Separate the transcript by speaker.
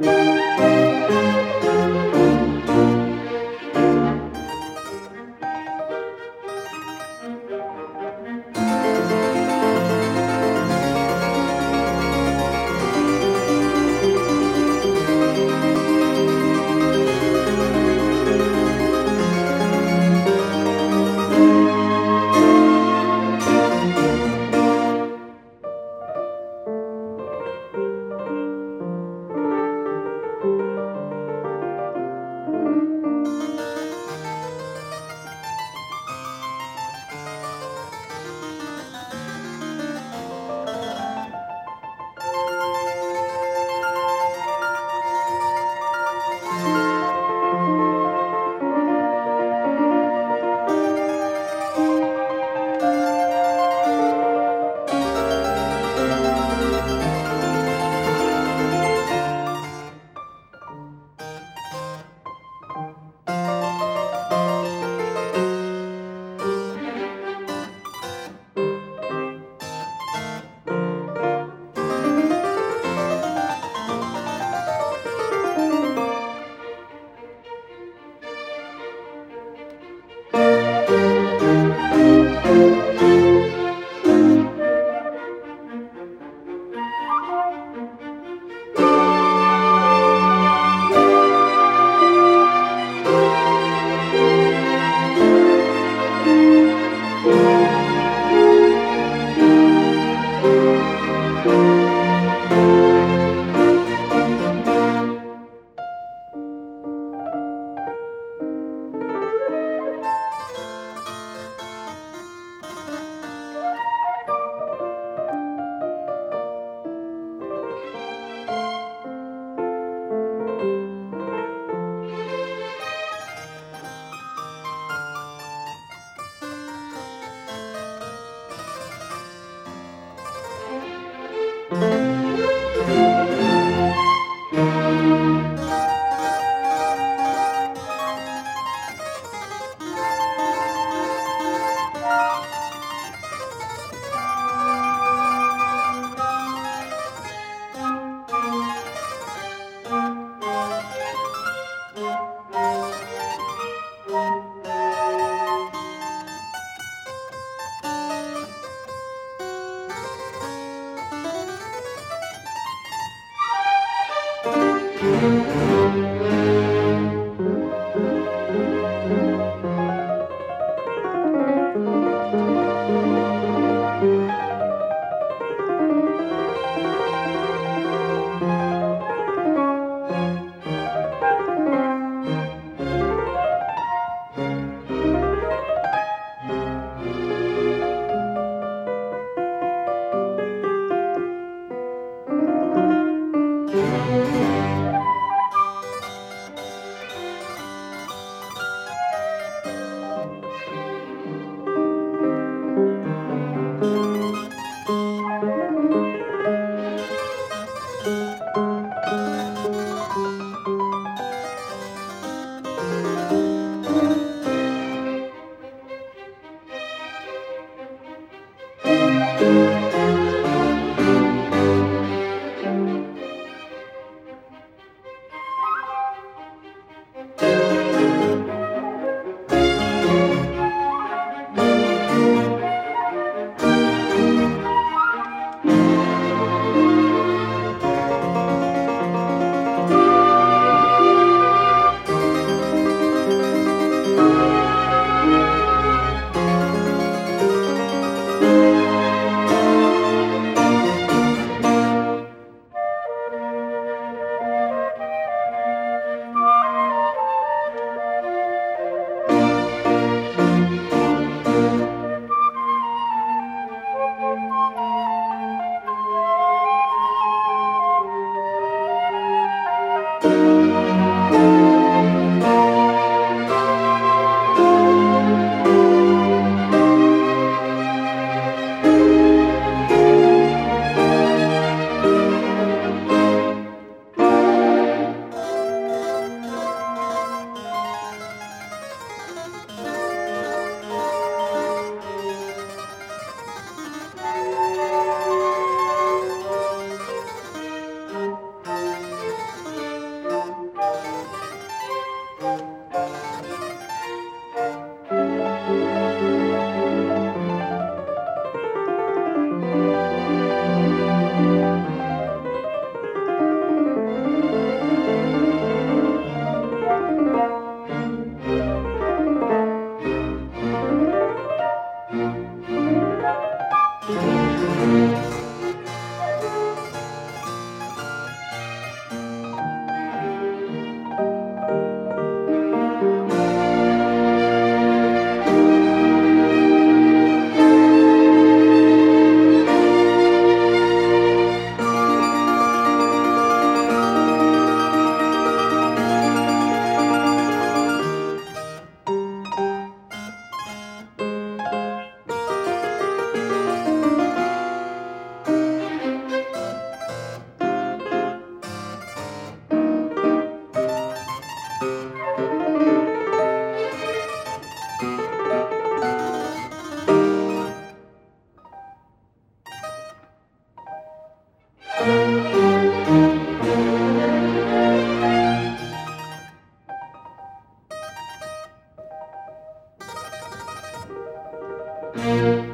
Speaker 1: Thank you. Música